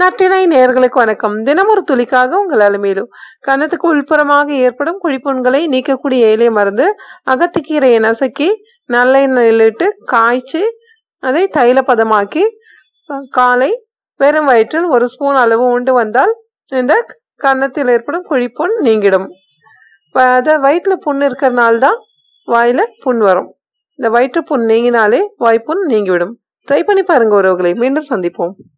நட்டினை நேர்களுக்கு வணக்கம். தினமொரு ஒரு துளிக்காக உங்கள் அலுமையிலும் கன்னத்துக்கு உள்புறமாக ஏற்படும் குழிப்புண்களை நீக்கக்கூடிய எளிய மருந்து அகத்துக்கீரையை நசுக்கி நல்லெண்ணெயிலிட்டு காய்ச்சி அதை தைல பதமாக்கி காலை வெறும் வயிற்றில் ஒரு ஸ்பூன் அளவு உண்டு வந்தால் இந்த கன்னத்தில் ஏற்படும் குழிப்புண் நீங்கிடும். அதை வயிற்றில் புண் இருக்கிறனால தான் வாயில் புண் வரும். இந்த வயிற்று புண் நீங்கினாலே வாய்ப்புண் நீங்கிவிடும். ட்ரை பண்ணி பாருங்க உறவுகளை. மீண்டும் சந்திப்போம்.